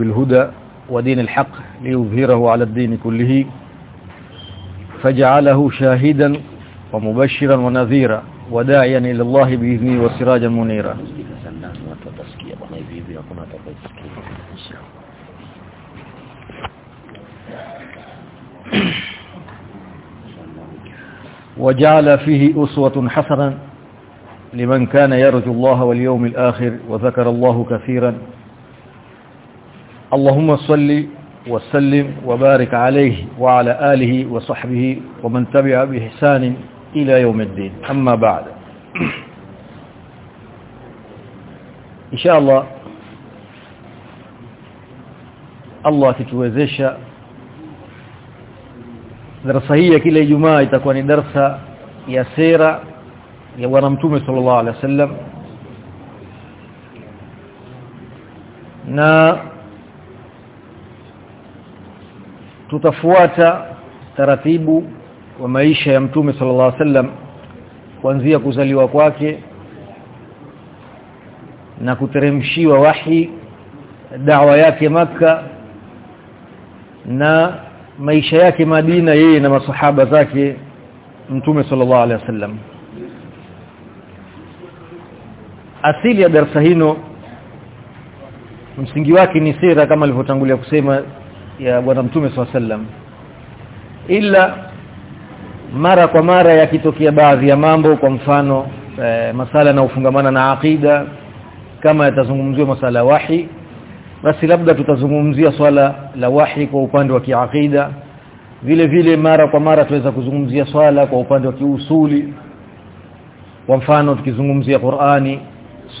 بالهدى ودين الحق ليظهره على الدين كله فجعله شاهدا ومبشرا ونذيرا وداعيا إلى الله بإذنه وسراجا منيرا. وجعل فيه أسوة حسنا لمن كان يرجو الله واليوم الآخر وذكر الله كثيرا اللهم صل وسلم وبارك عليه وعلى آله وصحبه ومن تبع بإحسان إلى يوم الدين. أما بعد. إن شاء الله الله تتوزش درس هي كلا يجمع تكون درس يا يا ورمتوم صلى الله عليه وسلم. نا tutafuata taratibu wa maisha ya mtume sallallahu alaihi wasallam kuanzia kuzaliwa kwake na kuteremshiwa wahi dawa yake maka na maisha yake Madina yeye na masahaba zake mtume sallallahu alaihi wasallam. Asili ya darasa hino msingi wake ni sira kama alivyotangulia kusema ya bwana mtume swalla sallam ila mara kwa mara yakitokea baadhi ya mambo kwa mfano e, masala na ufungamana na aqida kama yatazungumziwa masala wahi basi labda tutazungumzia swala la wahi kwa upande wa kiakida vile vile mara kwa mara tuweza kuzungumzia swala kwa upande wa kiusuli. Kwa mfano tukizungumzia Qur'ani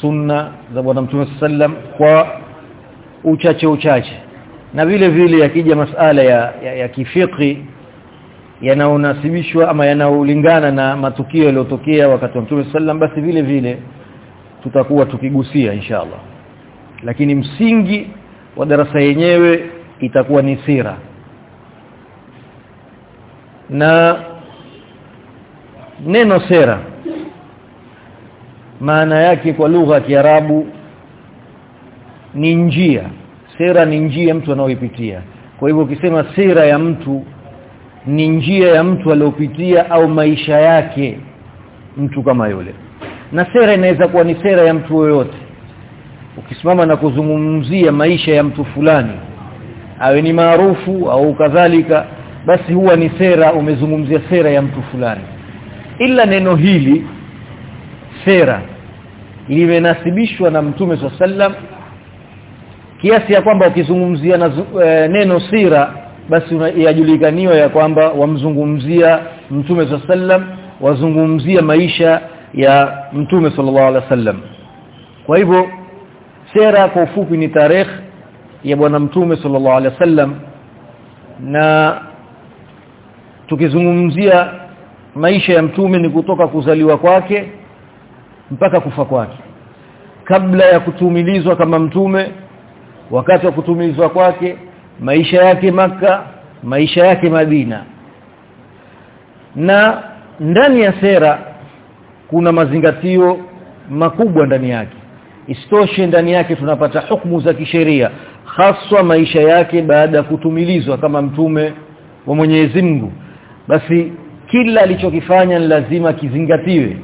sunna za bwana mtume sallam kwa uchache uchache na vile vile yakija masala ya, ya, ya kifiki yanaonasibishwa ama yanaolingana na matukio yaliyotokea wakati wa mtume sallam basi vile vile tutakuwa tukigusia inshallah. Lakini msingi wa darasa yenyewe itakuwa ni sira. Na neno sera maana yake kwa lugha ya Kiarabu ni njia sera ni njia mtu anaoipitia kwa hivyo ukisema sera ya mtu ni njia ya mtu aliyopitia au maisha yake mtu kama yule. Na sera inaweza kuwa ni sera ya mtu yoyote. Ukisimama na kuzungumzia maisha ya mtu fulani awe ni maarufu au kadhalika basi huwa ni sera umezungumzia sera ya mtu fulani. Ila neno hili sera limenasibishwa na mtume sallam kiasi ya kwamba ukizungumzia na e, neno sira basi yajulikaniwa ya kwamba wamzungumzia mtume sallam wazungumzia maisha ya mtume sallallahu alaihi wasallam. Kwa hivyo sera kwa ufupi ni tarehe ya bwana mtume sallallahu alaihi wasallam na tukizungumzia maisha ya mtume ni kutoka kuzaliwa kwake mpaka kufa kwake. Kabla ya kutumilizwa kama mtume wakati wa kutumizwa kwake maisha yake maka maisha yake Madina. Na ndani ya sera kuna mazingatio makubwa ndani yake. Istoshe ndani yake tunapata hukumu za kisheria haswa maisha yake baada ya kutumilizwa kama mtume wa Mwenyezi Mungu. Basi kila alichokifanya ni lazima kizingatiwe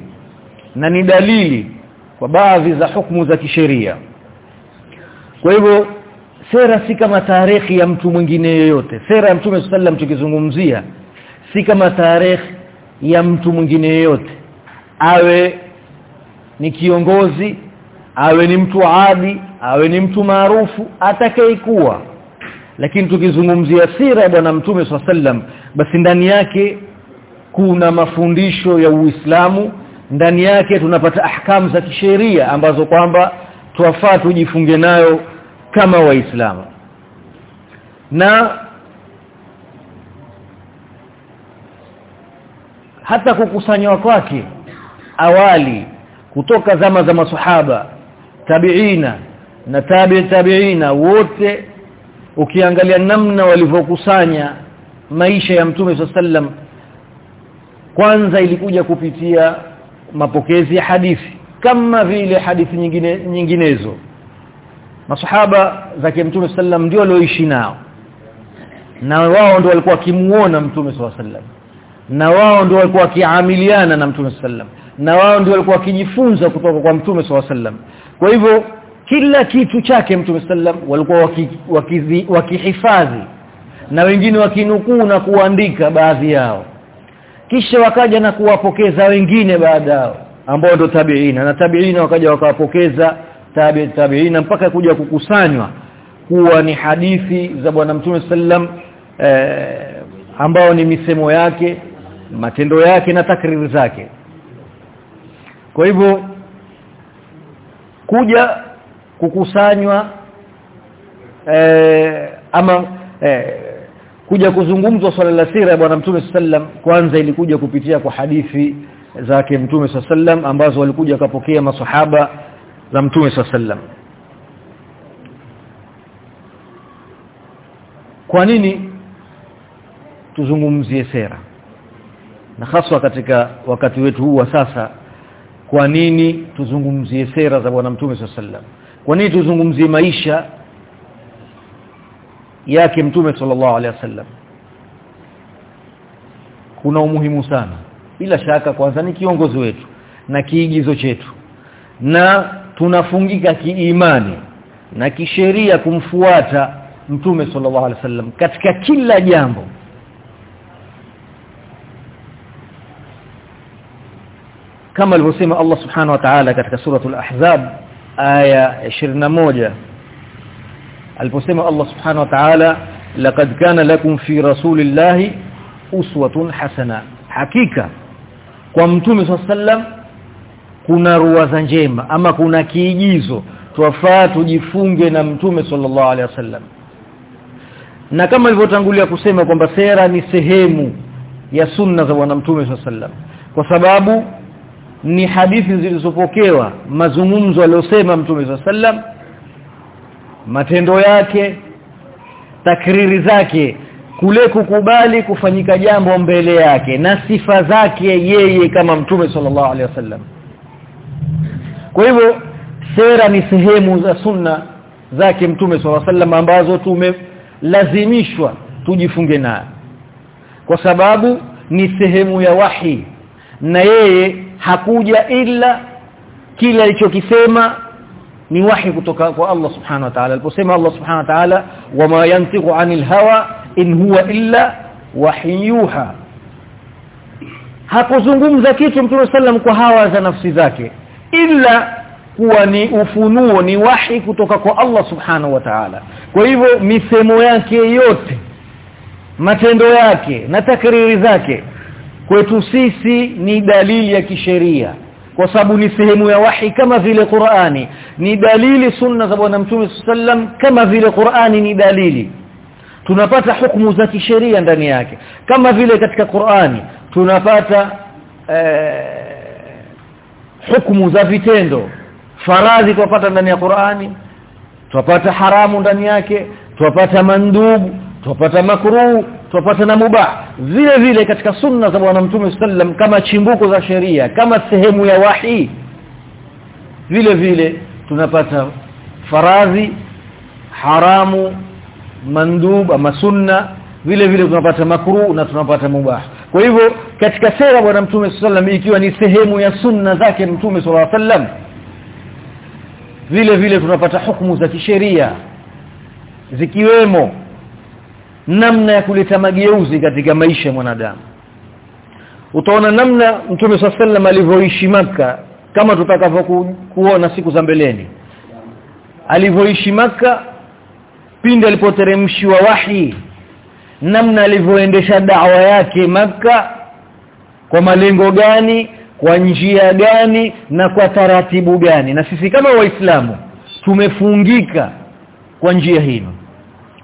na ni dalili kwa baadhi za hukumu za kisheria. Kwa hivyo sera si kama tarehe ya mtu mwingine yoyote. Sera ya mtume sallam tukizungumzia si kama tarehe ya mtu mwingine yoyote. Awe ni kiongozi awe ni mtu adi awe ni mtu maarufu atakayekuwa. Lakini tukizungumzia sira ya bwana mtume sallam basi ndani yake kuna mafundisho ya Uislamu. Ndani yake tunapata ahkamu za kisheria ambazo kwamba tuwafaa tujifunge nayo kama waislamu. Na hata kukusanywa kwake awali kutoka zama za masahaba tabiina na tabi tabiina wote ukiangalia namna walivyokusanya maisha ya mtume sallam kwanza ilikuja kupitia mapokezi ya hadithi kama vile hadithi nyingine nyinginezo masahaba zake mtume sallam ndio walioishi nao. Na wao ndio walikuwa kimuona mtume sallam na wao ndio walikuwa wakiamiliana na mtume sallam na wao ndio walikuwa wakijifunza kutoka kwa mtume sallam kwa hivyo kila kitu chake mtume sallam walikuwa wakihifadhi waki, waki na wengine wakinukuu na kuandika baadhi yao. Kisha wakaja na kuwapokeza wengine baadao ambao ndio tabiina. Na tabiina wakaja wakawapokeza tabi tabiina mpaka kuja kukusanywa kuwa ni hadithi za bwana mtume sallam eh, ambao ni misemo yake matendo yake na takriri zake. Kwa hivyo kuja kukusanywa eh, ama eh, kuja kuzungumzwa swala la sira ya bwana mtume sallam kwanza ilikuja kupitia kwa hadithi zake mtume sallam ambazo walikuja kapokea masahaba za mtume sallam kwa nini tuzungumzie sera? Na haswa katika wakati wetu huu wa sasa kwa nini tuzungumzie sera za bwana mtume sallam kwa nini tuzungumzie maisha yake mtume sallallahu alaihi wasallam? Kuna umuhimu sana. Bila shaka kwanza ni kiongozi wetu na kiigizo chetu. Na tunafungika kiimani na kisheria kumfuata mtume sallallahu alaihi wasallam katika kila jambo. Kama alivyosema Allah subhanahu wa ta'ala katika suratul ahzab aya 21 aliposema Allah subhanahu wa ta'ala laqad kana lakum fi rasulillahi uswatun hasana. Hakika kwa mtume sallam kuna ruwaza njema ama kuna kiigizo twafaa tujifunge na mtume sallallahu alaihi wasallam. Na kama ilivyotangulia kusema kwamba sera ni sehemu ya sunna za bwana mtume sallam kwa sababu ni hadithi zilizopokewa mazungumzo aliyosema mtume sallam matendo yake takriri zake kule kukubali kufanyika jambo mbele yake na sifa zake yeye kama mtume sallallahu alaihi wasallam kwa hivyo sera ni sehemu za sunna zake mtume swalla sallam ambazo tumelazimishwa tujifunge nayo. Kwa sababu ni sehemu ya wahi na yeye hakuja ila kila alichokisema ni wahi kutoka kwa Allah subhanahu wa ta'ala. Aliposema Allah subhanahu wa ta'ala wama yantiqu anil hawa in huwa illa wahyuha. Hakuzungumza kitu mtume sallam kwa hawa za nafsi zake ila kuwa ni ufunuo ni wahi kutoka kwa Allah subhanahu wa ta'ala. Kwa hivyo misemo yake yote matendo yake na takriri zake kwetu sisi ni dalili ya kisheria. Kwa sababu ni sehemu ya wahi kama vile Qur'ani. Ni dalili sunna za bwana mtume sallam kama vile Qur'ani ni dalili. Tunapata hukumu za kisheria ndani yake. Kama vile katika Qur'ani tunapata eh, hukumu za vitendo. Faradhi tupata ndani ya Qur'ani tupata haramu ndani yake tupata mandubu tupata makruh tupata na mubah vile vile katika sunna za bwana mtume sallam kama chimbuko za sheria kama sehemu ya wahi vile vile tunapata faradhi haramu mandub ama sunna. Vile vile tunapata makruh na tunapata mubah kwa hivyo katika sera bwana mtume sallam ikiwa ni sehemu ya sunna zake mtume wasallam vile vile tunapata hukumu za kisheria zikiwemo namna ya kuleta mageuzi katika maisha ya mwanadamu. Utaona namna mtume sallam alivyoishi maka kama tutakavyokuona siku za mbeleni. Alivyoishi maka pindi alipoteremshiwa wahi namna alivyoendesha dawa yake maka kwa malengo gani kwa njia gani na kwa taratibu gani. Na sisi kama waislamu tumefungika kwa njia hino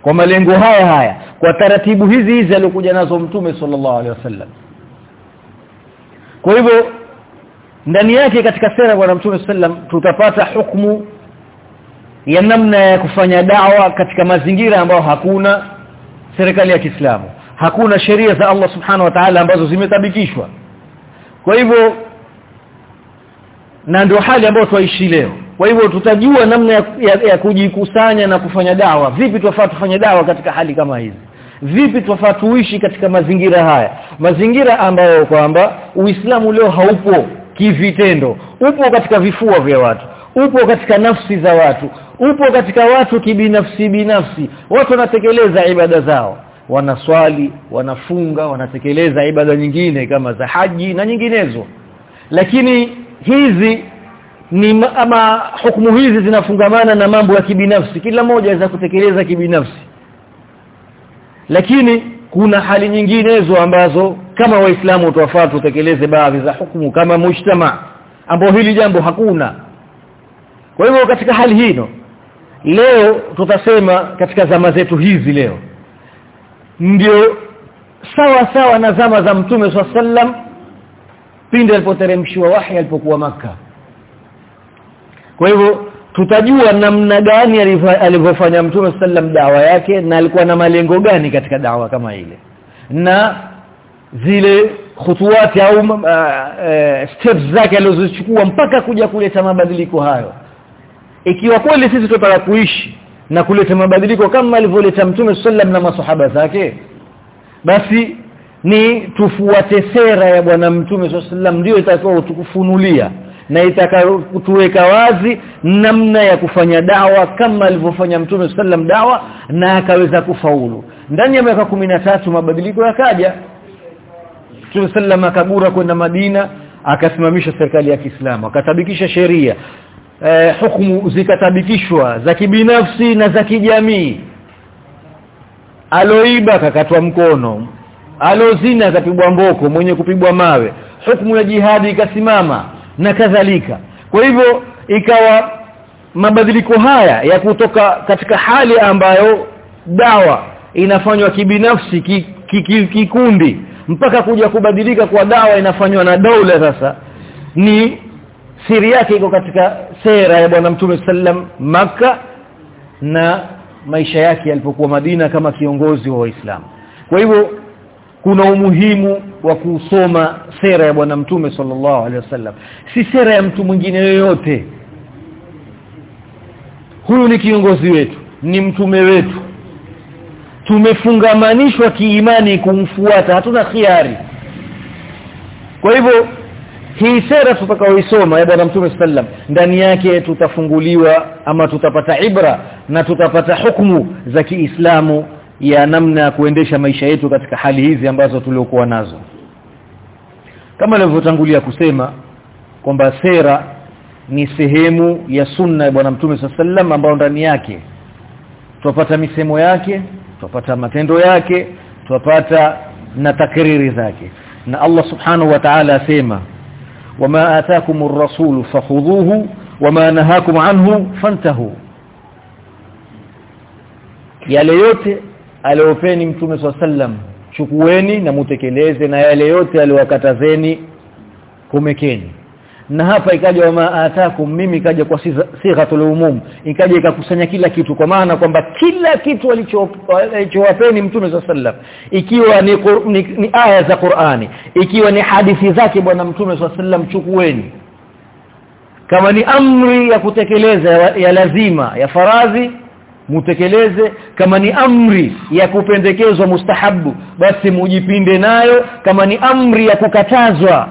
kwa malengo haya haya kwa taratibu hizi hizi alikuja nazo mtume sallallahu alaihi wasallam. Kwa hivyo ndani yake katika sera bwana mtume sallam tutapata hukumu ya namna ya kufanya dawa katika mazingira ambayo hakuna serikali ya Kiislamu. Hakuna sheria za Allah subhanahu wa ta'ala ambazo zimetabikishwa. Kwa hivyo na ndio hali ambayo tuishi leo. Kwa hivyo tutajua namna ya, ya, ya kujikusanya na kufanya dawa. Vipi twafaa tufanye dawa katika hali kama hizi? Vipi twafaa tuishi katika mazingira haya? Mazingira ambayo kwamba Uislamu leo haupo kivitendo. Upo katika vifua vya watu. Upo katika nafsi za watu upo katika watu kibinafsi binafsi. Watu wanatekeleza ibada zao. Wanaswali wanafunga wanatekeleza ibada nyingine kama za haji na nyinginezo. Lakini hizi ni ama hukumu hizi zinafungamana na mambo ya kibinafsi. Kila mmoja aweza kutekeleza kibinafsi. Lakini kuna hali nyinginezo ambazo kama waislamu tuwafaa tutekeleze baadhi za hukumu kama mujtama ambao hili jambo hakuna. Kwa hivyo katika hali hino leo tutasema katika zama zetu hizi leo. Ndio sawa sawa na zama za mtume sallam pindi alipoteremshiwa wahi alipokuwa maka kwa hivyo tutajua namna gani alivyofanya mtume sallam dawa yake na alikuwa na malengo gani katika dawa kama ile. Na zile khutuwati au uh, uh, steps zake alizochukua mpaka kuja kuleta mabadiliko hayo ikiwa kweli sisi tutataka kuishi na kuleta mabadiliko kama alivyoleta mtume sallam na masahaba zake basi ni tufuate sera ya bwana mtume sallam ndio itakao tukufunulia na itakayotuweka wazi namna ya kufanya dawa kama alivyofanya mtume sallam dawa na akaweza kufaulu. Ndani ya miaka tatu mabadiliko yakaja. Mtume sallam akagura kwenda Madina akasimamisha serikali ya Kiislamu akatabikisha sheria eh, hukumu zikatabikishwa za kibinafsi na za kijamii. Aloiba kakatwa mkono. Alozina akapigwa mboko mwenye kupigwa mawe. Hukumu ya jihadi ikasimama na kadhalika. Kwa hivyo ikawa mabadiliko haya ya kutoka katika hali ambayo dawa inafanywa kibinafsi kikundi ki, ki, mpaka kuja kubadilika kwa dawa inafanywa na daula sasa ni siri yake iko katika sera ya bwana mtume sallam maka na maisha yake yalipokuwa Madina kama kiongozi wa Waislamu. Kwa hivyo kuna umuhimu wa kusoma sera ya bwana mtume sallallahu alaihi wasallam. Si sera ya mtu mwingine yoyote. Huyu ni kiongozi wetu ni mtume wetu. Tumefungamanishwa kiimani kumfuata hatuna khiari. Kwa hivyo hii sera tutakaoisoma ya bwana mtume sallam ndani yake tutafunguliwa ama tutapata ibra na tutapata hukumu za Kiislamu ya namna ya kuendesha maisha yetu katika hali hizi ambazo tuliokuwa nazo. Kama nilivyotangulia kusema kwamba sera ni sehemu ya sunna ya bwana mtume sallam ambayo ndani yake tupata misemo yake tupata matendo yake tupata na takriri zake. Na Allah subhanahu wa ta'ala asema wama ataakumur rasul fakhudhuhu wama nahakum anhu fantahu yale yote aliyopeni mtume sallam chukueni na mutekeleze na yale yote aliwakatazeni kumekeni na hapa ikaja wa atakum mimi ikaja kwa sighatul umum. Ikaja ikakusanya kila kitu kwa maana kwamba kila kitu alichowapeni mtume sallam ikiwa ni, ni, ni aya za Qur'ani ikiwa ni hadithi zake bwana mtume sallam chukueni. Kama ni amri ya kutekeleza ya, ya lazima ya faradhi mutekeleze. Kama ni amri ya kupendekezwa mustahabu basi mujipinde nayo. Kama ni amri ya kukatazwa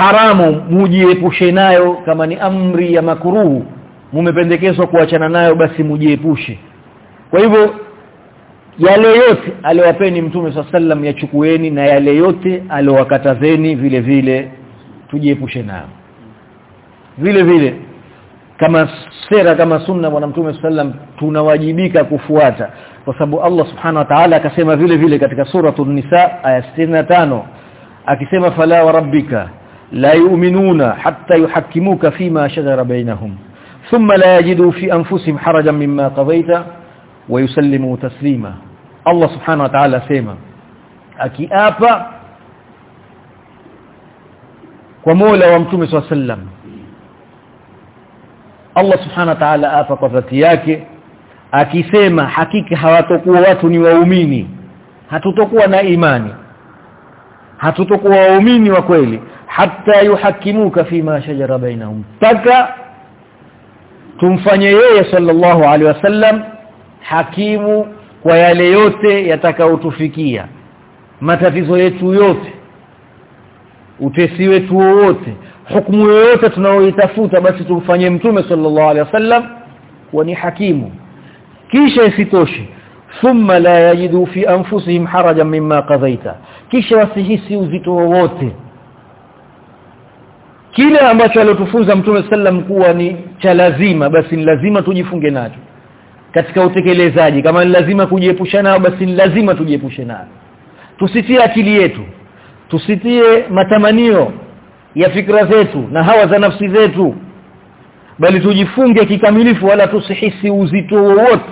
haramu mujiepushe nayo kama ni amri ya makuruhu mumependekezwa kuachana nayo basi mujiepushe. Kwa hivyo yale yote aliyowapeni mtume sallam yachukueni na yale yote aliyowakatazeni vile vile tujiepushe nayo. Vile vile kama sera kama sunna bwana mtume sallam tunawajibika kufuata. Kwa sababu Allah subhanahu wa ta'ala akasema vile vile katika suratul nisa aya 65 akisema fala wa rabbika la yu'minuna hatta yuhakkimuka fima shajara bainahum thumma la yajidu fi anfusihim harajan mimma qadaita wa yusallimu taslima Allah subhanahu wa ta'ala sema akiapa kwa Mola wa Mtume sallam Allah subhanahu wa ta'ala apa kwa dhati yake akisema hakika hawatokuwa watu ni waumini hatutokuwa na imani hatutokuwa waumini wa kweli hata yuhakimuka fima shajara bainahum. Taka tumfanye yeye sallallahu alaihi wasallam hakimu kwa yale yote yatakayotufikia. Matatizo yetu yote. Utesi wetu wote hukumu yoyote tunaoitafuta basi tumfanye mtume sallallahu alaihi wasallam kuwa ni hakimu. Kisha isitoshe thumma la yajidu fi anfusihim harajan mimma qadaita kisha wasihisi uzito wowote kile ambacho aliotufunza mtume sallam kuwa ni cha lazima basi ni lazima tujifunge nacho. Katika utekelezaji kama ni lazima kujiepusha nao basi ni lazima tujiepushe nao. Tusitie akili yetu tusitie matamanio ya fikra zetu na hawa za nafsi zetu bali tujifunge kikamilifu wala tusihisi uzito wowote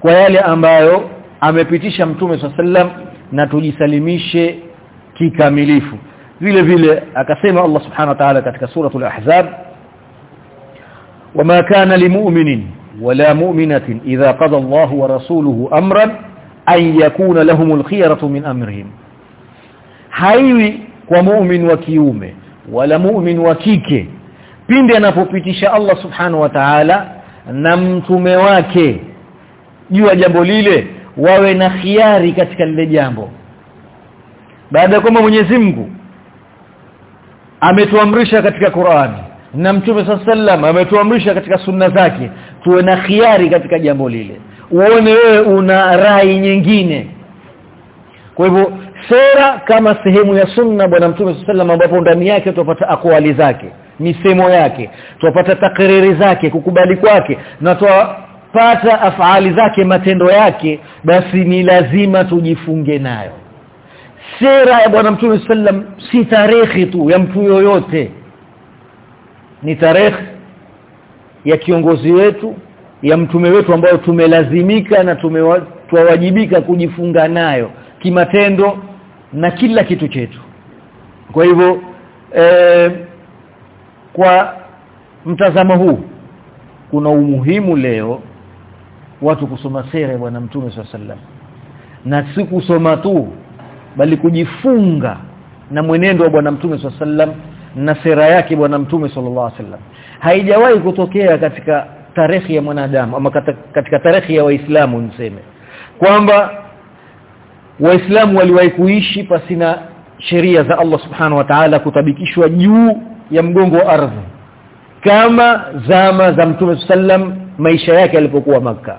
kwa yale ambayo amepitisha mtume sallam na tujisalimishe kikamilifu vile vile akasema Allah subhanahu wa ta'ala katika suratul ahzab wama kana limu'minin wala mu'minatin idha qada Allahu wa rasuluhu amran an yakuna lahumul khiyaratu min amrihim. Haiwi kwa mu'min wa kiume wala mu'min wa kike pindi anapopitisha Allah subhanahu wa ta'ala na mtume wake. Juu jambo lile wawe na khiari katika lile jambo. Baada ya kwamba Mwenyezi Mungu ametuamrisha katika Qur'ani na Mtume sallam ametuamrisha katika sunna zake. Tuwe na khiari katika jambo lile. Uone wewe una rai nyingine. Kwa hivyo sera kama sehemu ya sunna bwana Mtume sallam ambapo ndani yake tupata akwali zake misemo yake tupata takriri zake kukubali kwake na tupata afali zake matendo yake basi ni lazima tujifunge nayo sera ya bwana mtume sallam si tarehe tu ya mtu yoyote. Ni tarehe ya kiongozi wetu ya mtume wetu ambayo tumelazimika na tumewajibika kujifunga nayo kimatendo na kila kitu chetu. Kwa hivyo e, kwa mtazamo huu kuna umuhimu leo watu kusoma sera ya bwana mtume sallam na si kusoma tu bali kujifunga na mwenendo wa bwana mtume sallam na sera yake bwana mtume sallallahu alaihi wasallam. Haijawahi kutokea katika tarehe ya mwanadamu ama katika tarehe ya waislamu niseme kwamba waislamu waliwahi kuishi pasina sheria za Allah subhanahu wa ta'ala kutabikishwa juu ya mgongo wa ardhi kama zama za mtume sallam maisha yake alipokuwa maka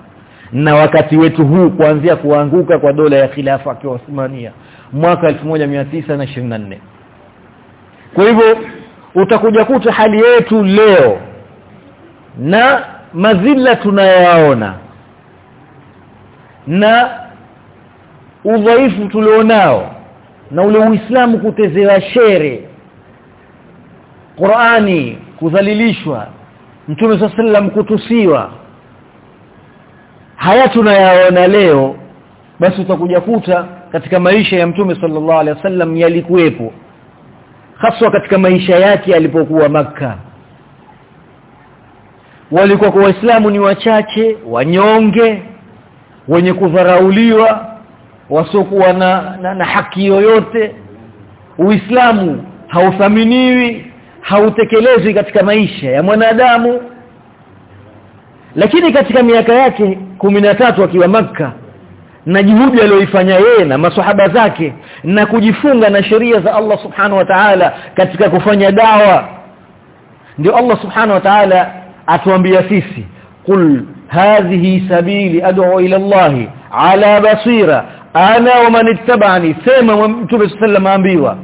na wakati wetu huu kuanzia kuanguka kwa dola ya khilafa ya Uthmania mwaka 1924 kwa hivyo utakuja kuta hali yetu leo na mazila tunayoyaona na udhaifu tulionao na ule Uislamu kutezewa shere Qur'ani kudhalilishwa Mtume sallam kutusiwa haya tunayaona leo basi utakuja kuta katika maisha ya Mtume sallallahu alaihi wasallam yalikuwepo. Haswa katika maisha yake alipokuwa maka walikuwa kwa waislamu ni wachache wanyonge wenye kudharauliwa wasiokuwa na, na, na haki yoyote. Uislamu hauthaminiwi hautekelezwi katika maisha ya mwanadamu. Lakini katika miaka yake tatu akiwa maka na juhudi aliyoifanya yeye na maswahaba zake na kujifunga na sheria za Allah subhanahu wa ta'ala katika kufanya dawa. Ndio Allah subhanahu wa ta'ala atuambia sisi qul hadhihi sabili ad'u ila Allah ala basira ana wa man ittaba'ani. Sema mtume sallallahu ambiwa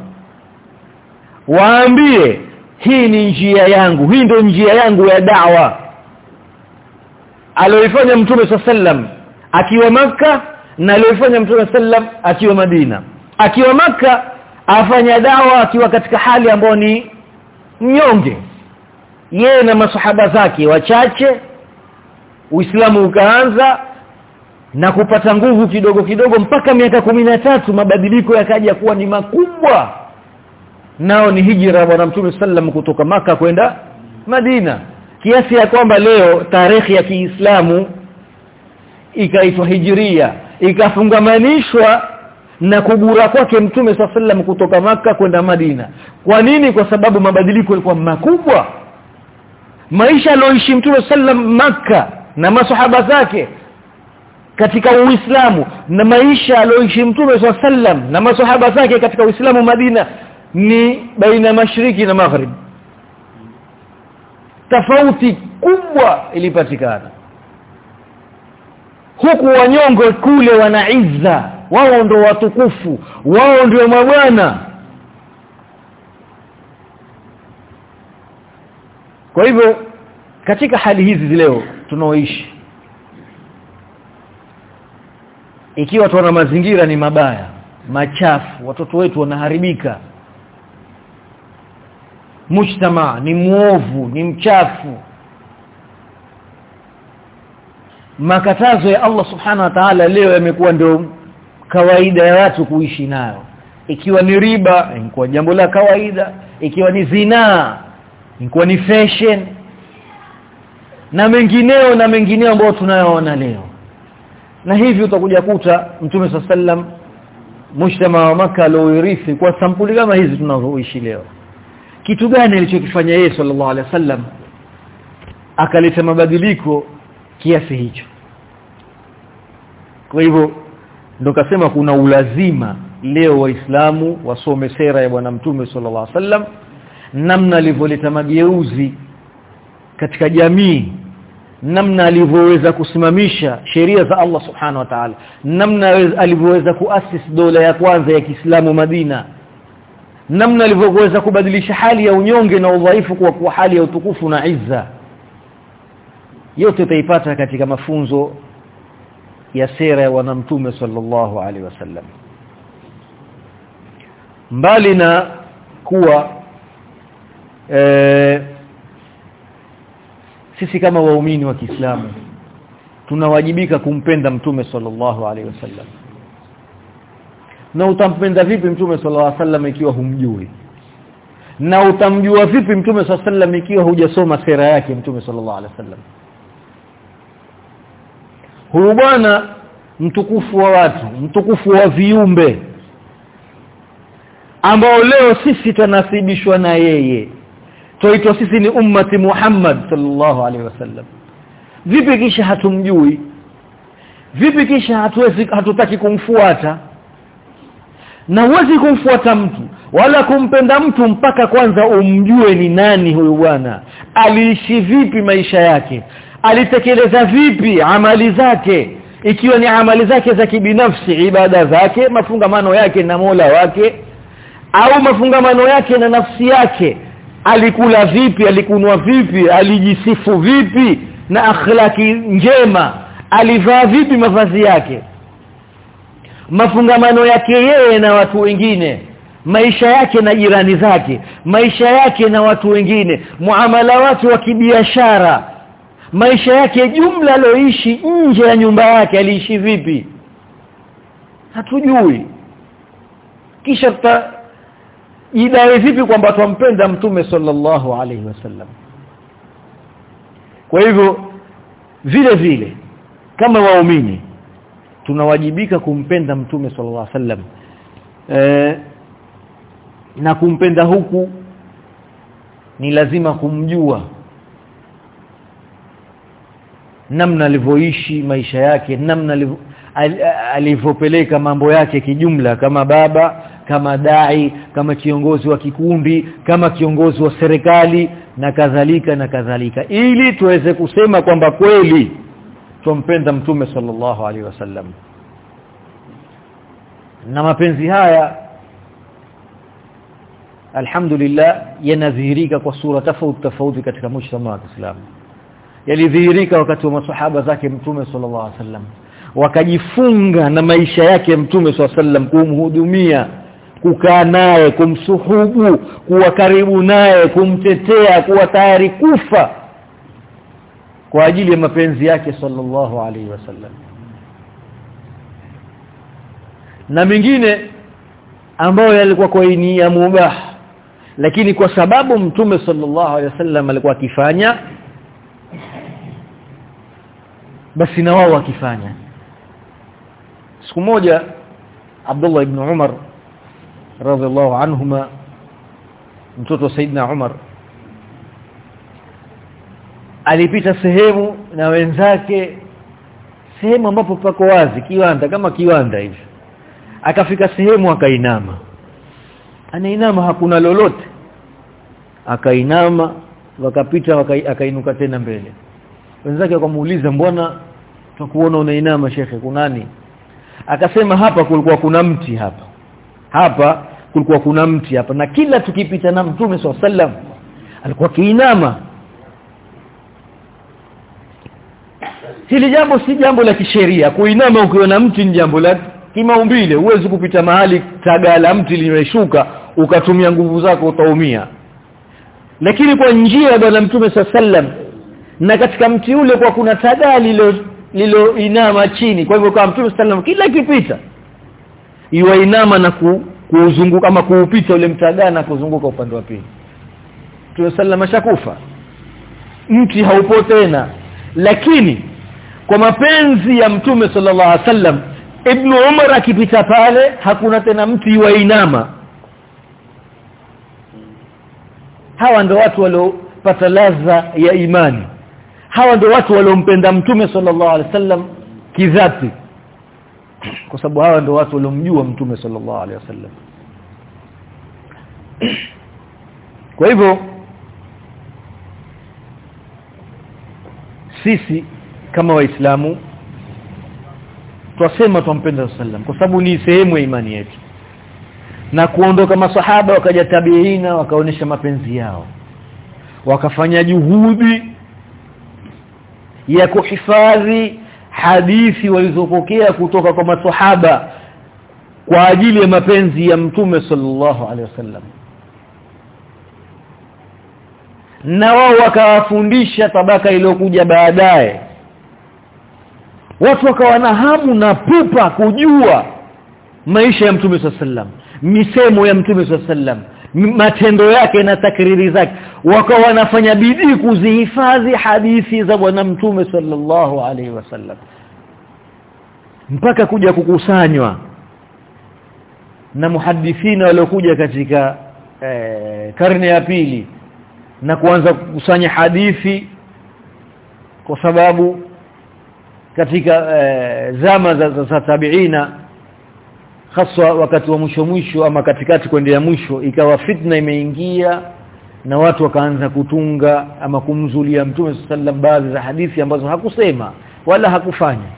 waambie hii ni njia yangu hii ndio njia yangu ya dawa. Alioifanya mtume sallam akiwa maka na aliyofanya mtume sallam akiwa Madina. Akiwa maka afanya dawa akiwa katika hali ambayo ni mnyonge. Yeye na masahaba zake wachache Uislamu ukaanza na kupata nguvu kidogo kidogo mpaka miaka tatu mabadiliko yakaja kuwa ni makubwa. Nao ni hijra bwana mtume sallam kutoka maka kwenda Madina. Kiasi ya kwamba leo tarehe ya Kiislamu ikaitwa hijiria ikafungamanishwa na kugura kwake mtume sallam kutoka maka kwenda Madina. Kwa nini? Kwa sababu mabadiliko yalikuwa makubwa. Maisha aliyoishi mtume sallam maka na masahaba zake katika Uislamu na maisha aliyoishi mtume sallam na masahaba zake katika Uislamu Madina ni baina mashariki na maghrib. Tofauti kubwa ilipatikana huku wanyonge kule wana izza. Wao ndio watukufu. Wao ndio mabwana. Kwa hivyo katika hali hizi leo tunaoishi ikiwa tuna mazingira ni mabaya machafu watoto wetu wanaharibika mujtama ni muovu ni mchafu makatazo ya Allah subhana wa ta'ala leo yamekuwa ndio kawaida ya watu kuishi nayo. Ikiwa ni riba inakuwa jambo la kawaida. Ikiwa ni zinaa inakuwa ni fashion. Na mengineo na mengineo ambayo tunayoona leo. Na hivi utakuja kuta mtume sallam mshtama wa maka alioirithi kwa sampuli kama hizi tunazoishi leo. Kitu gani alichokifanya yeye sallallahu alaihi wasallam? Akaleta mabadiliko kiasi hicho. Kwa hivyo ndo kasema kuna ulazima leo waislamu wasome sera ya bwana mtume sallallahu alaihi wasallam namna alivyoleta mageuzi katika jamii namna alivyoweza kusimamisha sheria za Allah subhanahu wa ta'ala namna alivyoweza kuasis dola ya kwanza ya Kiislamu Madina namna alivyoweza kubadilisha hali ya unyonge na udhaifu kuwa kuwa hali ya utukufu na izza yote utaipata katika mafunzo ya sera ya wanamtume sallallahu alaihi wasallam. Mbali na kuwa e, sisi kama waumini wa Kiislamu tunawajibika kumpenda mtume sallallahu alaihi wasallam. Na utampenda vipi mtume sallallahu alaihi wasallam ikiwa humjui? Na utamjua vipi mtume sallallahu alaihi wasallam ikiwa hujasoma sera yake mtume sallallahu alaihi wasallam huyu bwana mtukufu wa watu mtukufu wa viumbe ambao leo sisi tunasibishwa na yeye. Toito sisi ni ummati Muhammad sallallahu alaihi wasallam. Vipi kisha hatumjui? Vipi kisha hatuwezi hatutaki kumfuata? Na huwezi kumfuata mtu wala kumpenda mtu mpaka kwanza umjue ni nani huyu bwana. Aliishi vipi maisha yake alitekeleza vipi amali zake? Ikiwa ni amali zake za kibinafsi ibada zake mafungamano yake na Mola wake au mafungamano yake na nafsi yake alikula vipi alikunwa vipi alijisifu vipi na akhlaki njema alivaa vipi mavazi yake? Mafungamano yake yeye na watu wengine maisha yake na jirani zake maisha yake na watu wengine muamala wake wa kibiashara maisha yake jumla aloishi nje ya nyumba yake aliishi vipi? Hatujui. Kisha tutajidai vipi kwamba twampenda mtume sallallahu alaihi wasallam? Kwa hivyo vile vile kama waumini tunawajibika kumpenda mtume sallallahu alaihi wasallam. E, na kumpenda huku ni lazima kumjua namna alivyoishi maisha yake namna alivyopeleka mambo yake kijumla kama baba kama dai kama kiongozi wa kikundi kama kiongozi wa serikali na kadhalika na kadhalika. Ili tuweze kusema kwamba kweli tumpenda mtume sallallahu alaihi wasallam. Na mapenzi haya alhamdulillah yanadhihirika kwa sura tofauti tofauti katika mujtama wa Kiislamu yalidhihirika wakati wa masahaba zake mtume sallallahu alaihi wasallam. Wakajifunga na maisha yake mtume sallallahu alaihi wasallam kumhudumia kukaa naye kumsuhubu kuwa karibu naye kumtetea kuwa tayari kufa kwa ajili ya mapenzi yake sallallahu alaihi wasallam. Na mingine ambayo yalikuwa kwa ya mubah lakini kwa sababu mtume sallallahu alaihi wasallam alikuwa akifanya basi na wao wakifanya. Siku moja Abdullah ibn Umar radhiallahu anhuma mtoto wa Saidna Umar alipita sehemu na wenzake sehemu ambapo pako wazi kiwanda kama kiwanda hivi. Akafika sehemu akainama. Anainama hakuna lolote. Akainama wakapita waka, akainuka tena mbele. Wenzake wakamuuliza mbona tukuona unainama shekhe kunani akasema hapa kulikuwa kuna mti hapa. Hapa kulikuwa kuna mti hapa. Na kila tukipita na mtume sallam alikuwa kiinama hili jambo si jambo la kisheria. Kuinama ukiona mti ni jambo la kimaumbile. Huwezi kupita mahali taga la mti limeshuka ukatumia nguvu zako utaumia. Lakini kwa njia ya bwana mtume sallam na katika mti ule kwa kuna taga lilo lilo inama chini. Kwa hivyo kama mtume sallam kila kipita iwa inama na ku, kuuzunguka ama kuupita ule mtagaa na kuzunguka upande wa pili. Mtume sallam ashakufa. Mti haupo tena. Lakini kwa mapenzi ya mtume sallallahu alaihi wasallam ibn Umar akipita pale hakuna tena mti wa inama. Hawa ndio watu waliopata ladha ya imani hawa ndio watu waliompenda mtume sallallahu alaihi wasallam kidhati kwa sababu hawa ndio watu waliomjua mtume sallallahu alaihi wasallam. Kwa hivyo sisi kama waislamu twasema twampenda sallam kwa sababu ni sehemu ya imani yetu. Na kuondoka masahaba wakaja tabiina wakaonesha mapenzi yao. Wakafanya juhudi ya kuhifadhi hadithi walizopokea kutoka kwa maswahaba kwa ajili ya mapenzi ya mtume sallallahu alaihi wasallam. Na wao wakawafundisha tabaka iliyokuja baadaye. Watu wakawa na hamu na pupa kujua maisha ya mtume sallallahu alaihi wasallam misemo ya mtume sallam matendo yake na takriri zake. Wakawa wanafanya bidii kuzihifadhi hadithi za bwana mtume sallallahu alaihi wasallam. Mpaka kuja kukusanywa na muhadithina waliokuja katika eh, karne ya pili na kuanza kukusanya hadithi kwa sababu katika eh, zama za, za, za tabiina haswa wakati wa mwisho mwisho ama katikati kuendelea mwisho ikawa fitna imeingia na watu wakaanza kutunga ama kumzulia mtume sallam baadhi za hadithi ambazo hakusema wala hakufanya.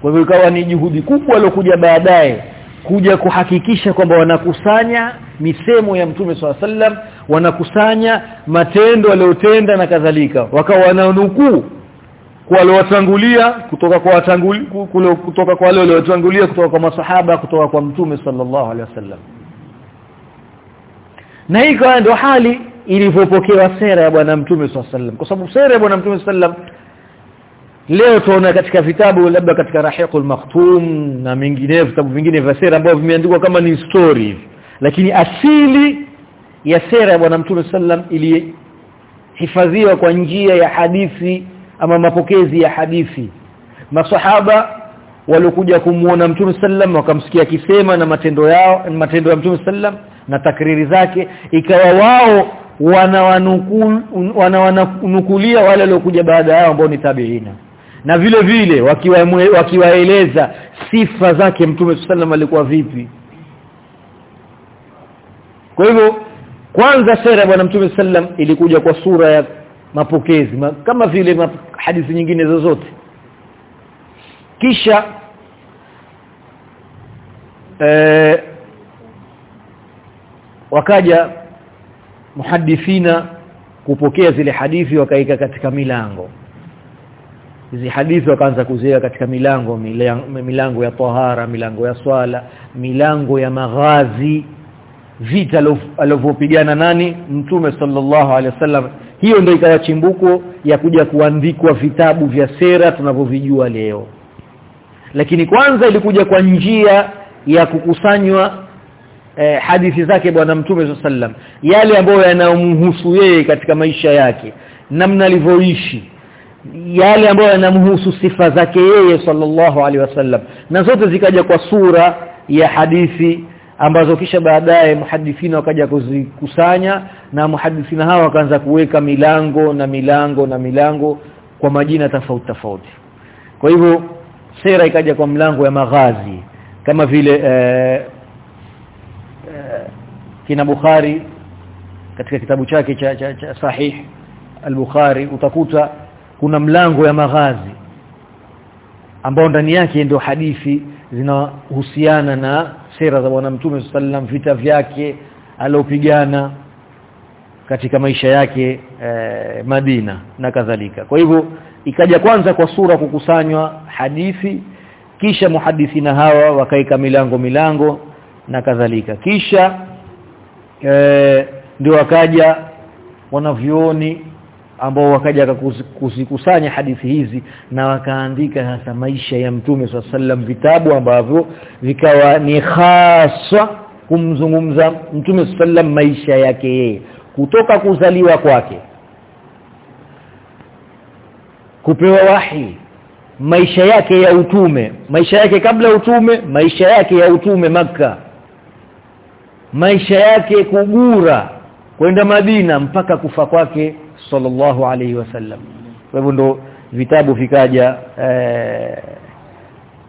Kwa hivyo ikawa ni juhudi kubwa alokuja baadaye kuja kuhakikisha kwamba wanakusanya misemo ya mtume sallam wanakusanya matendo aliyotenda na kadhalika. Wakawa wanaonukuu kwa waliowatangulia kutoka kwa watanguli kutoka kwa wale waliotangulia kutoka kwa masahaba kutoka kwa mtume sallallahu alaihi wasallam. Na hii kwa ndio hali ilivyopokewa sera ya bwana mtume sallallahu alaihi kwa sababu sera ya bwana mtume sallallahu leo tuona katika vitabu labda katika Rahiqul Maktum na mingine vitabu vingine vya sera ambavyo vimeandikwa kama ni story lakini asili ya sera ya bwana mtume sallam ilihifadhiwa kwa njia ya hadithi ama mapokezi ya hadithi. Masahaba waliokuja kumuona mtume sallam wakamsikia akisema na matendo yao matendo ya mtume sallam na takriri zake. Ikawa wao wanawanukulia wale waliokuja baada yao ambao ni tabiina. Na vile vile wakiwaeleza wakiwa sifa zake mtume sallam alikuwa vipi. Kwa hivyo kwanza sera bwana mtume sallam ilikuja kwa sura ya mapokezi ma, kama vile ma, hadithi nyingine zozote. Kisha e, wakaja muhadithina kupokea zile hadithi wakaika katika milango. Hizi hadithi wakaanza kuziweka katika milango milango, milango ya tahara milango ya swala milango ya maghazi vita alivyopigana nani? Mtume sallallahu alaihi wasallam. Hiyo ndio ikawa chimbuko ya kuja kuandikwa vitabu vya sera tunavyovijua leo. Lakini kwanza ilikuja kwa njia ya kukusanywa eh, hadithi zake bwana mtume sallam yale ambayo yanamhusu yeye katika maisha yake namna alivyoishi. Yale ambayo yanamhusu sifa zake yeye sallallahu alaihi wasallam. Na zote zikaja kwa sura ya hadithi ambazo kisha baadaye muhadithina wakaja kuzikusanya na muhadithina hawa wakaanza kuweka milango na milango na milango kwa majina tofauti tofauti. Kwa hivyo sera ikaja kwa mlango ya maghazi kama vile eh, eh, kina Bukhari katika kitabu chake cha, cha, cha sahih al-Bukhari utakuta kuna mlango ya maghazi ambao ndani yake ndio hadithi zinahusiana na sera za bwana mtume sallam vita vyake aliopigana katika maisha yake eh, Madina na kadhalika. Kwa hivyo ikaja kwanza kwa sura kukusanywa hadithi kisha muhadithina hawa wakaika milango milango na kadhalika. Kisha eh, ndio wakaja wanavyoni ambao wakaja kuzikusanya hadithi hizi na wakaandika hasa maisha ya mtume sallam vitabu ambavyo vikawa ni hasa kumzungumza mtume sallam maisha yake yeye kutoka kuzaliwa kwake kupewa wahi maisha yake ya utume maisha yake kabla utume maisha yake ya utume maka maisha yake kugura kwenda Madina mpaka kufa kwake sallallahu alaihi wasallam kwa hivyo ndo vitabu vikaja eh,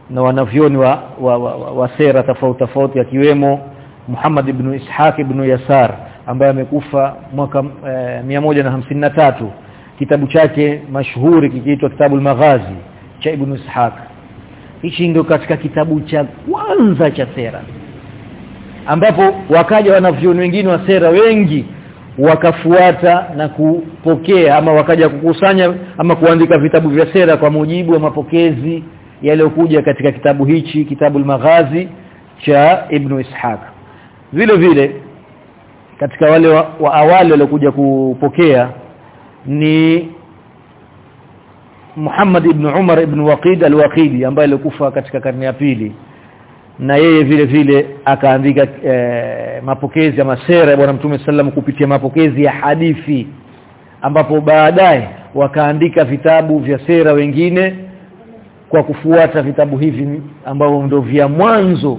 na wanavyoni wa, wa, wa, wa, wa sera tofauti tofauti akiwemo Muhammad ibn Ishaq ibn Yasar ambaye amekufa mwaka eh, tatu. Kitabu chake mashuhuri kikiitwa kitabu al-Maghazi cha Ibn Ishaq. Hichi ndio katika kitabu cha kwanza cha sera ambapo wakaja wanavyoni wengine wa sera wengi wakafuata na kupokea ama wakaja kukusanya ama kuandika vitabu vya sera kwa mujibu wa mapokezi yaliyokuja katika kitabu hichi kitabu al-Maghazi cha Ibn Ishaq. Vile vile katika wale wa, wa awali waliokuja kupokea ni Muhammad ibn Umar ibn Waqid al-Waqidi ambaye alikufa katika karne ya pili na yeye vile vile akaandika e, mapokezi ya masera ya bwana mtume sallam kupitia mapokezi ya hadithi ambapo baadaye wakaandika vitabu vya sera wengine kwa kufuata vitabu hivi ambavyo ndio vya mwanzo.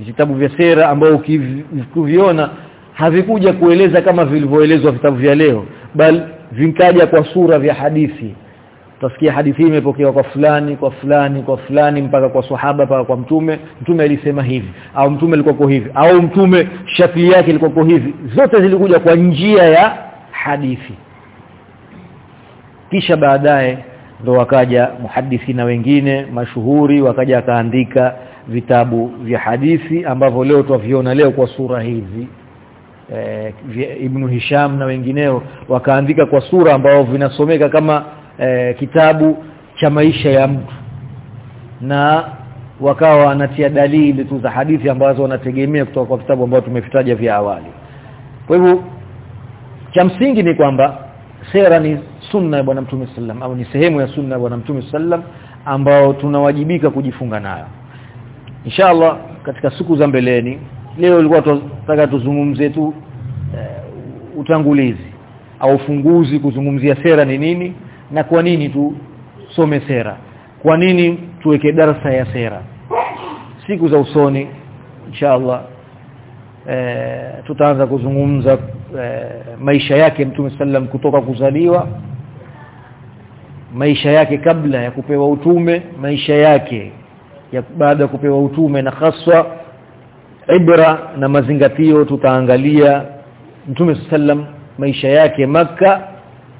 Vitabu vya sera ambao ukiviona havikuja kueleza kama vilivyoelezwa vitabu vya leo bali vinkaja kwa sura vya hadithi utasikia hadithi hii imepokewa kwa fulani kwa fulani kwa fulani mpaka kwa sahaba mpaka kwa mtume. Mtume alisema hivi au mtume alikuwa hivi au mtume shakli yake ilikuwa hivi. Zote zilikuja kwa njia ya hadithi. Kisha baadaye ndo wakaja muhadithi na wengine mashuhuri wakaja akaandika vitabu vya hadithi ambavyo leo twaviona leo kwa sura hizi. E, Ibn Hisham na wengineo wakaandika kwa sura ambao vinasomeka kama e, kitabu cha maisha ya mtu. Na wakawa wanatia dalili tu za hadithi ambazo wanategemea kutoka kwa vitabu ambavyo tumevitaja vya awali. Kwa hivyo cha msingi ni kwamba sera ni sunna ya bwana mtume sallam au ni sehemu ya sunna ya bwana mtume sallam ambao tunawajibika kujifunga nayo. Inshallah katika siku za mbeleni leo ilikuwa tunataka tuzungumzie tu uh, utangulizi au ufunguzi kuzungumzia sera ni nini na kwa nini tusome sera? Kwa nini tuweke darasa ya sera? Siku za usoni inshallah e, tutaanza kuzungumza e, maisha yake mtume sallam kutoka kuzaliwa maisha yake kabla ya kupewa utume maisha yake ya baada ya kupewa utume na haswa ibra na mazingatio tutaangalia mtume sallam maisha yake maka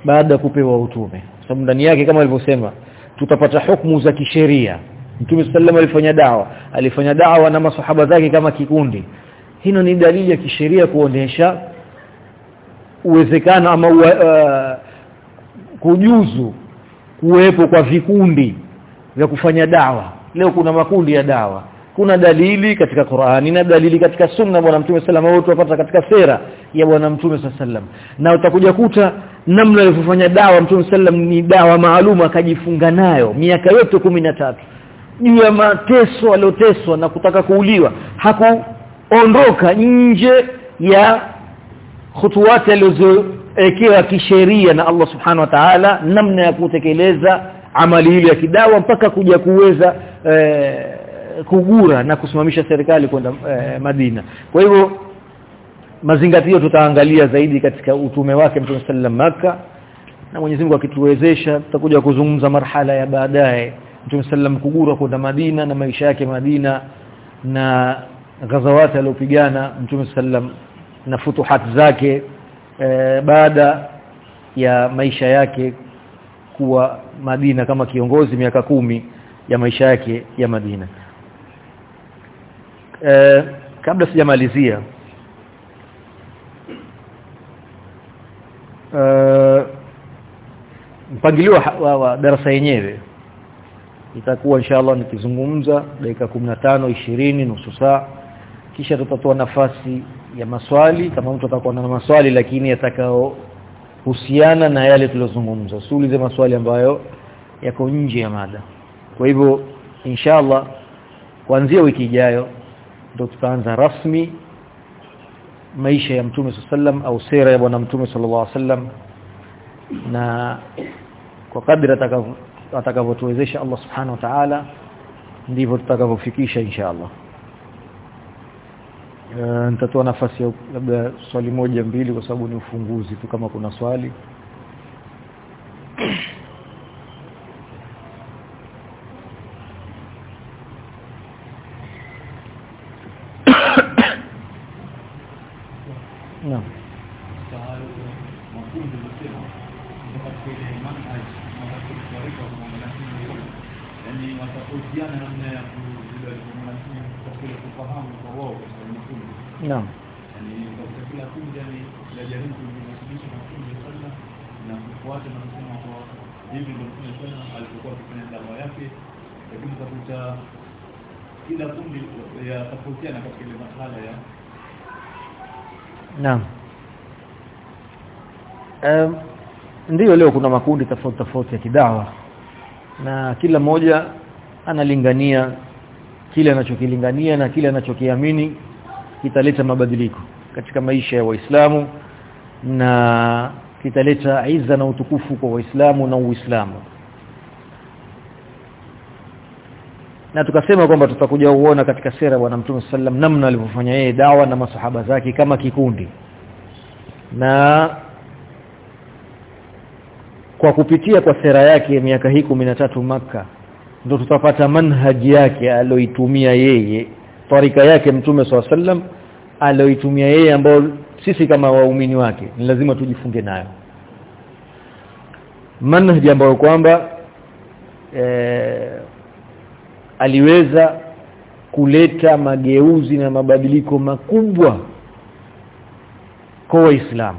baada ya kupewa utume sababu ndani yake kama alivyosema tutapata hukumu za kisheria. Mtume sallallahu alifanya dawa. Alifanya dawa na masahaba zake kama kikundi. Hino ni dalili ya kisheria kuonesha uwezekano ama uwe, uh, kujuzu kuwepo kwa vikundi vya kufanya dawa. Leo kuna makundi ya dawa kuna dalili katika Qur'ani na dalili katika sunna bwana mtume sallallahu alaihi wasallam tupata katika sera ya bwana mtume sallam na utakuja kuta namna alivyofanya dawa mtume sallam ni dawa maalum akajifunga nayo miaka yote tatu. Juu ya mateso alioteswa na kutaka kuuliwa hakuondoka nje ya khutuwati alizoekewa kisheria na Allah subhanahu wa ta'ala namna ya kutekeleza amali ile ya kidawa mpaka kuja kuweza eh, kugura na kusimamisha serikali kwenda eh, Madina. Kwa hivyo mazingatio tutaangalia zaidi katika utume wake Mtume sallam maka na Mwenyezi Mungu akituwezesha tutakuja kuzungumza marhala ya baadaye. Mtume sallam kugura kwenda Madina na maisha yake Madina na ghazawati aliyopigana Mtume sallam na futuhat zake e, baada ya maisha yake kuwa Madina kama kiongozi miaka kumi ya maisha yake ya Madina e, kabla sijamalizia eh, mpangilio wa, wa, darasa yenyewe itakuwa inshallah nikizungumza dakika 15 20 nusu saa. Kisha tutatoa nafasi ya maswali kama mtu atakuwa na maswali lakini yatakao husiana na yale tuliyozungumza. Usiulize maswali ambayo yako nje ya mada. Kwa hivyo inshallah kuanzia wiki ijayo ndio tutaanza rasmi maisha ya mtume sallam au sera ya bwana mtume sallallahu wasallam. Na kwa kadri atakavyotuwezesha Allah subhanahu wa ta'ala ndivyo tutakavyofikisha inshallah. Eh nitatoa nafasi ya labda swali moja mbili kwa sababu ni ufunguzi tu kama kuna swali Naam yani watafautiana namna ya kule kufahamu kwa wao katika makundi Naam yani katika kila kundi yani lajaribu kujinasibisha na kundi sana na kufuata na kusema kwa hivi ndio mtume sana alipokuwa akifanya dawa yake lakini utakuta kila kundi yatafautiana katika ile ya Naam. Um, ndiyo leo kuna makundi tofauti tofauti ya kidawa. Na kila mmoja analingania kile anachokilingania na kile anachokiamini kitaleta mabadiliko katika maisha ya Waislamu na kitaleta aiza na utukufu kwa Waislamu na Uislamu na tukasema kwamba tutakuja uona katika sera bwana Mtume sallam namna alivyofanya yeye dawa na masahaba zake kama kikundi. Na kwa kupitia kwa sera yake miaka hii tatu maka ndo tutapata manhaji yake aloitumia yeye tarika yake mtume swalla sallam aloitumia yeye ambao sisi kama waumini wake ni lazima tujifunge nayo. Manhaji ambayo kwamba e, aliweza kuleta mageuzi na mabadiliko makubwa kwa waislamu.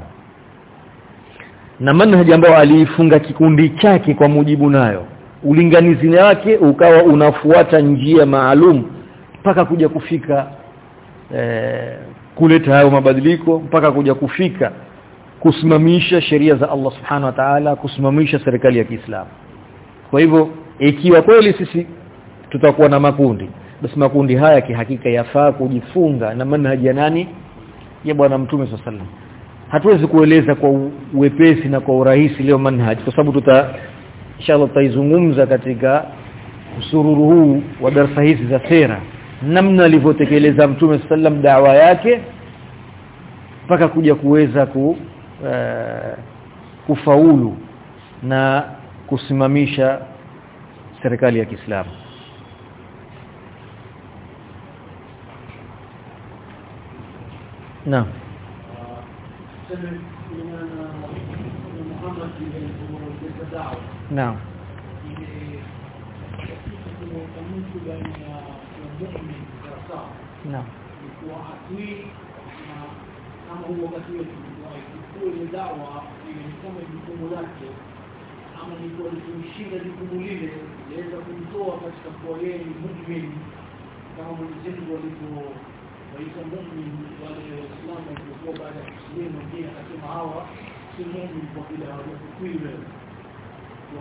Na manhaji ambayo aliifunga kikundi chake kwa mujibu nayo ulinganizi wake ukawa unafuata njia maalum mpaka kuja kufika e, kuleta hayo mabadiliko mpaka kuja kufika kusimamisha sheria za Allah subhanahu wa ta'ala kusimamisha serikali ya Kiislamu. Kwa hivyo ikiwa kweli sisi tutakuwa na makundi. Basi makundi haya kihakika yafaa kujifunga na manhaji ya nani? Ya bwana mtume sallallahu hatuwezi kueleza kwa uwepesi na kwa urahisi leo manhaji kwa sababu tuta inshallah tutaizungumza katika usururu huu wa darasa hizi za sera. Namna alivyotekeleza mtume sallam dawa yake mpaka kuja kuweza ku uh, kufaulu na kusimamisha serikali ya Kiislamu Naam. Naam. Naam. Kama huo waita wale waislamu baada ya akasema hawa si muumini kwa wewe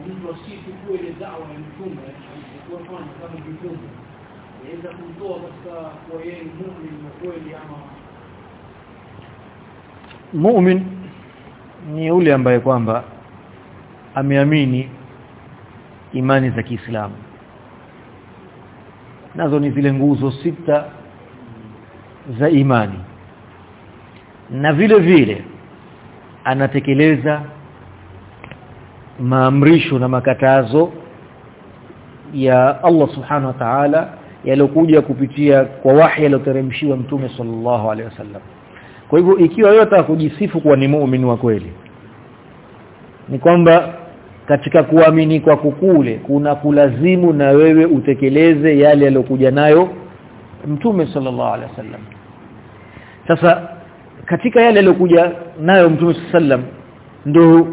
mtu dawa ya mtume kama kumtoa katika yeye muumini kweli ama mu'min ni yule ambaye kwamba ameamini imani za Kiislamu. Nazo ni zile nguzo sita za imani. Na vile vile anatekeleza maamrisho na makatazo ya Allah subhanahu wa ta'ala yaliokuja kupitia kwa wahi alioteremshiwa mtume sallallahu alaihi wasallam. Kwa hivyo ikiwa wewe unataka kujisifu kuwa ni muumini wa kweli ni kwamba katika kuamini kwa kukule kuna kulazimu na wewe utekeleze yale aliyokuja nayo mtume sallallahu alaihi wasallam sasa katika yale aliyokuja nayo mtume sallam ndo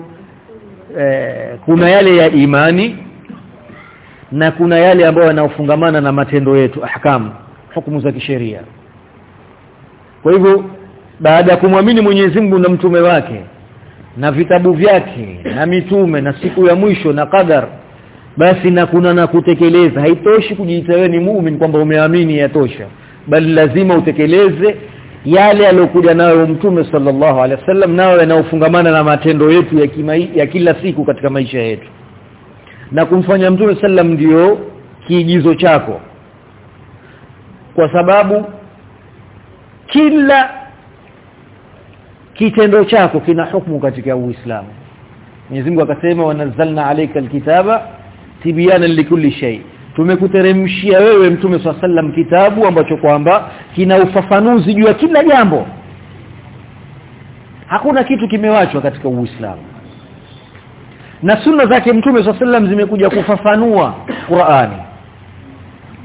eh, kuna yale ya imani na kuna yale ambayo yanaofungamana na matendo yetu ahkamu hukumu za kisheria. Kwa hivyo baada ya kumwamini Mwenyezi Mungu na mtume wake na vitabu vyake na mitume na siku ya mwisho na qadar basi na kuna na kutekeleza. Haitoshi kujiita wewe ni muumini kwamba umeamini yatosha. Bali lazima utekeleze yale aliyokuja nayo mtume sallallahu alaihi wasallam nao yanaofungamana na matendo yetu ya, kima, ya kila siku katika maisha yetu. Na kumfanya mtume sallam ndiyo kiigizo chako. Kwa sababu kila kitendo chako kina hukumu katika Uislamu. Mwenyezi Mungu akasema wanazalna alayka alkitaba tibyana likulli shay tumekuteremshia wewe mtume swalla sallam kitabu ambacho kwamba kina ufafanuzi juu ya kila jambo. Hakuna kitu kimewachwa katika Uislamu. Na sunna zake mtume swalla sallam zimekuja kufafanua Qur'ani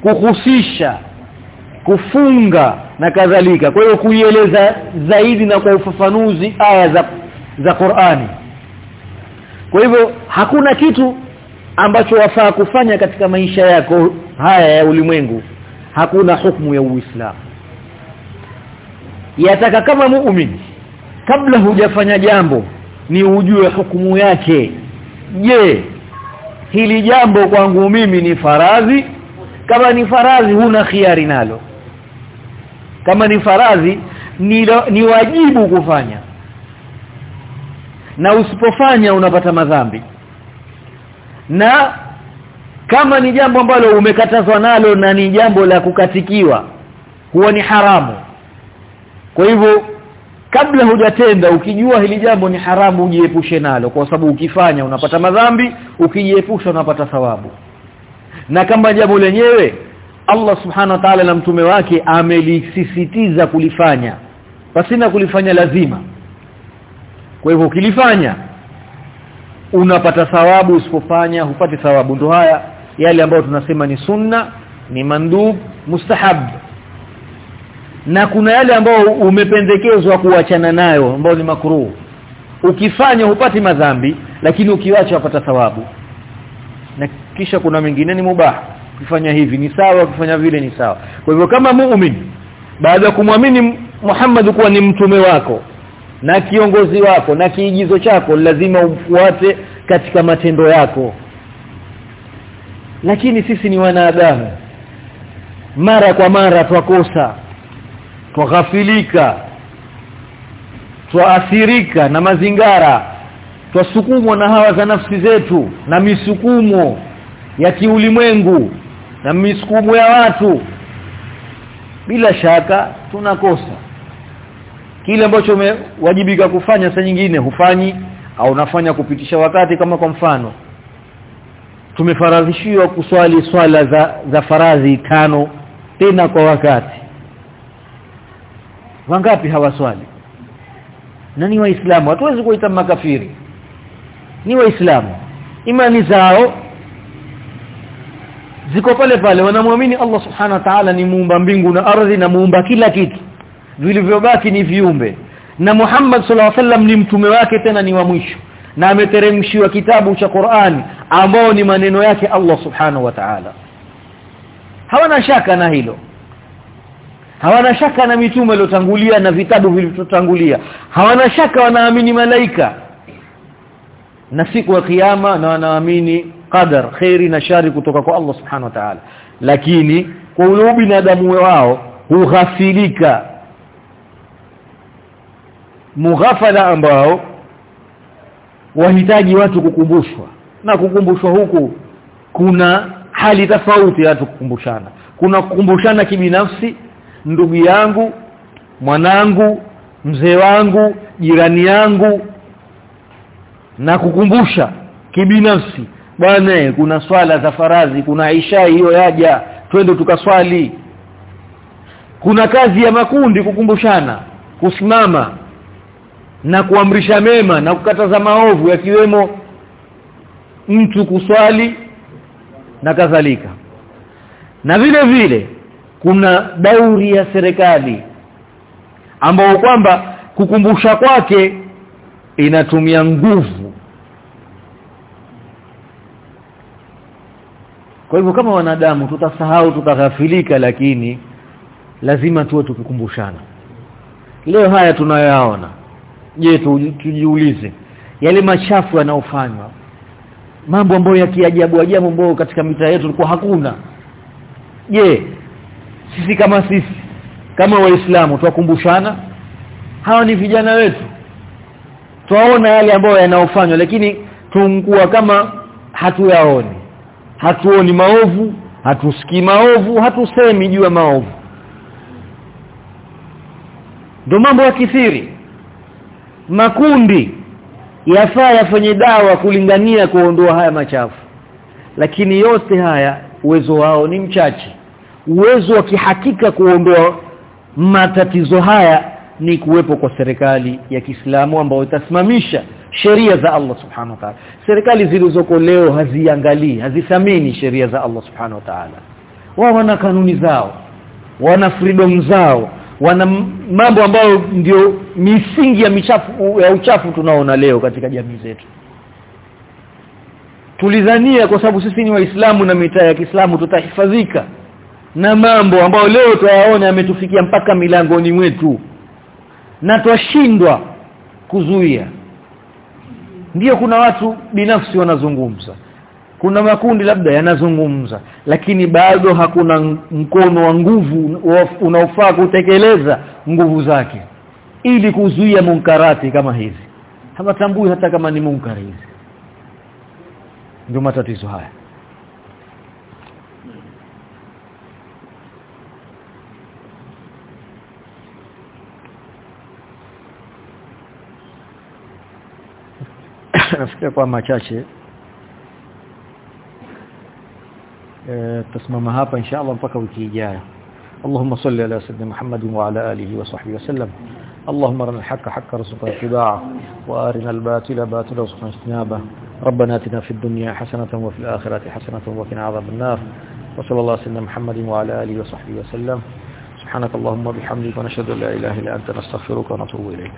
kuhusisha kufunga na kadhalika. Kwa hiyo kuieleza zaidi na kwa ufafanuzi aya za za Qur'ani. Kwa hivyo hakuna kitu ambacho wafaa kufanya katika maisha yako haya ya ulimwengu hakuna hukumu ya Uislamu. Yataka kama muumini kabla hujafanya jambo ni ujue hukumu yake. Je hili jambo kwangu mimi ni faradhi? Kama ni faradhi huna khiari nalo. Kama ni faradhi ni, ni wajibu kufanya. Na usipofanya unapata madhambi na kama ni jambo ambalo umekatazwa nalo na ni jambo la kukatikiwa huwa ni haramu. Kwa hivyo kabla hujatenda ukijua hili jambo ni haramu ujiepushe nalo. Kwa sababu ukifanya unapata madhambi ukijiepusha unapata thawabu. Na kama jambo lenyewe Allah subhana wa ta'ala na mtume wake amelisisitiza kulifanya. Pasina kulifanya lazima. Kwa hivyo ukilifanya unapata thawabu usipofanya hupati thawabu. Ndo haya yale ambayo tunasema ni sunna ni mandub mustahab. Na kuna yale ambayo umependekezwa kuachana nayo ambayo ni makruh. Ukifanya hupati madhambi lakini ukiwacha wapata thawabu. Na kisha kuna mengine ni mubah. Kufanya hivi ni sawa kufanya vile ni sawa. Kwa hivyo kama muumini baada ya kumwamini Muhammad kuwa ni mtume wako na kiongozi wako na kiigizo chako lazima ufuate katika matendo yako. Lakini sisi ni wanadamu mara kwa mara twakosa twaghafilika twaathirika na mazingara twasukumwa na hawa za nafsi zetu na misukumo ya kiulimwengu na misukumo ya watu. Bila shaka tunakosa kile ambacho umewajibika kufanya saa nyingine hufanyi au unafanya kupitisha wakati kama kwa mfano. Tumefaradhishiwa kuswali swala za za faradhi tano tena kwa wakati. Wangapi hawaswali? Na ni waislamu? Hatuwezi kuita makafiri. Ni waislamu. Imani zao ziko pale pale. Wanamwamini Allah subhanahu wa ta'ala ni muumba mbingu na ardhi na muumba kila kitu vilivyobaki ni viumbe. Na Muhammad sallallahu alaihi wasallam ni mtume wake tena ni wa mwisho. Na ameteremshiwa kitabu cha Qur'an ambao ni maneno yake Allah subhanahu wa ta'ala. Hawana shaka na hilo. Hawana shaka na mitume iliyotangulia na vitabu vilivyotangulia. Hawana shaka wanaamini malaika. Na siku ya kiyama na wanaamini qadar khairi na shari kutoka kwa Allah subhanahu wa ta'ala. Lakini kwa ule binadamu wao hughafilika mughafala ambao wahitaji watu kukumbushwa. Na kukumbushwa huku kuna hali tofauti ya watu kukumbushana. Kuna kukumbushana kibinafsi ndugu yangu mwanangu mzee wangu jirani yangu. Na kukumbusha kibinafsi bwana kuna swala za faradhi kuna isha hiyo yaja twende tukaswali. Kuna kazi ya makundi kukumbushana kusimama na kuamrisha mema na kukataza maovu yakiwemo mtu kuswali na kadhalika. Na vile vile kuna dauri ya serikali ambao kwamba kukumbusha kwake inatumia nguvu. Kwa hivyo kama wanadamu tutasahau tutaghafilika lakini lazima tuwe tukikumbushana. Leo haya tunayoyaona je tujiulize yale machafu yanayofanywa mambo ambayo ya kiajabu ajabu ambayo katika mitaa yetu kulikuwa hakuna. Je sisi kama sisi kama waislamu twakumbushana hawa ni vijana wetu. Twaona yale ambayo yanayofanywa lakini tungua kama hatuyaoni. Hatuoni maovu hatusikii maovu hatusemi juu ya maovu. Ndo mambo ya kithiri makundi yafaa yafanye dawa kulingania kuondoa haya machafu lakini yote haya uwezo wao ni mchache uwezo wa kihakika kuondoa matatizo haya ni kuwepo kwa serikali ya Kiislamu ambayo itasimamisha sheria za Allah Subhanahu wa Ta'ala. Serikali zilizoko leo haziangalii, hazithamini sheria za Allah Subhanahu wa Ta'ala. Wao wana kanuni zao, wana freedom zao, wana mambo ambayo ndio misingi ya michafu ya uchafu tunaona leo katika jamii zetu. Tulidhania kwa sababu sisi ni waislamu na mitaa ya Kiislamu tutahifadhika na mambo ambayo leo tuyaona yametufikia mpaka milangoni mwetu. Na twashindwa kuzuia. Ndiyo kuna watu binafsi wanazungumza kuna makundi labda yanazungumza lakini bado hakuna mkono wa nguvu unaofaa kutekeleza nguvu zake ili kuzuia munkarati kama hizi. Hawatambui hata kama ni munkari hizi. Ndio matatizo haya. Nafikiria kwa machache tasimama hapa inshallah mpaka wiki ijayo اللهم صل على سيدنا محمد وعلى آله وصحبه وسلم. اللهم أرنا الحق حقا رزقنا اتباعه وأرنا الباطل باطلا رزقنا اجتنابه. ربنا آتنا في الدنيا حسنة وفي الآخرة حسنة وقنا عذاب النار. وصلى الله سيدنا محمد وعلى آله وصحبه وسلم. سبحانك اللهم وبحمدك ونشهد أن لا إله إلا أنت نستغفرك ونتوب إليك.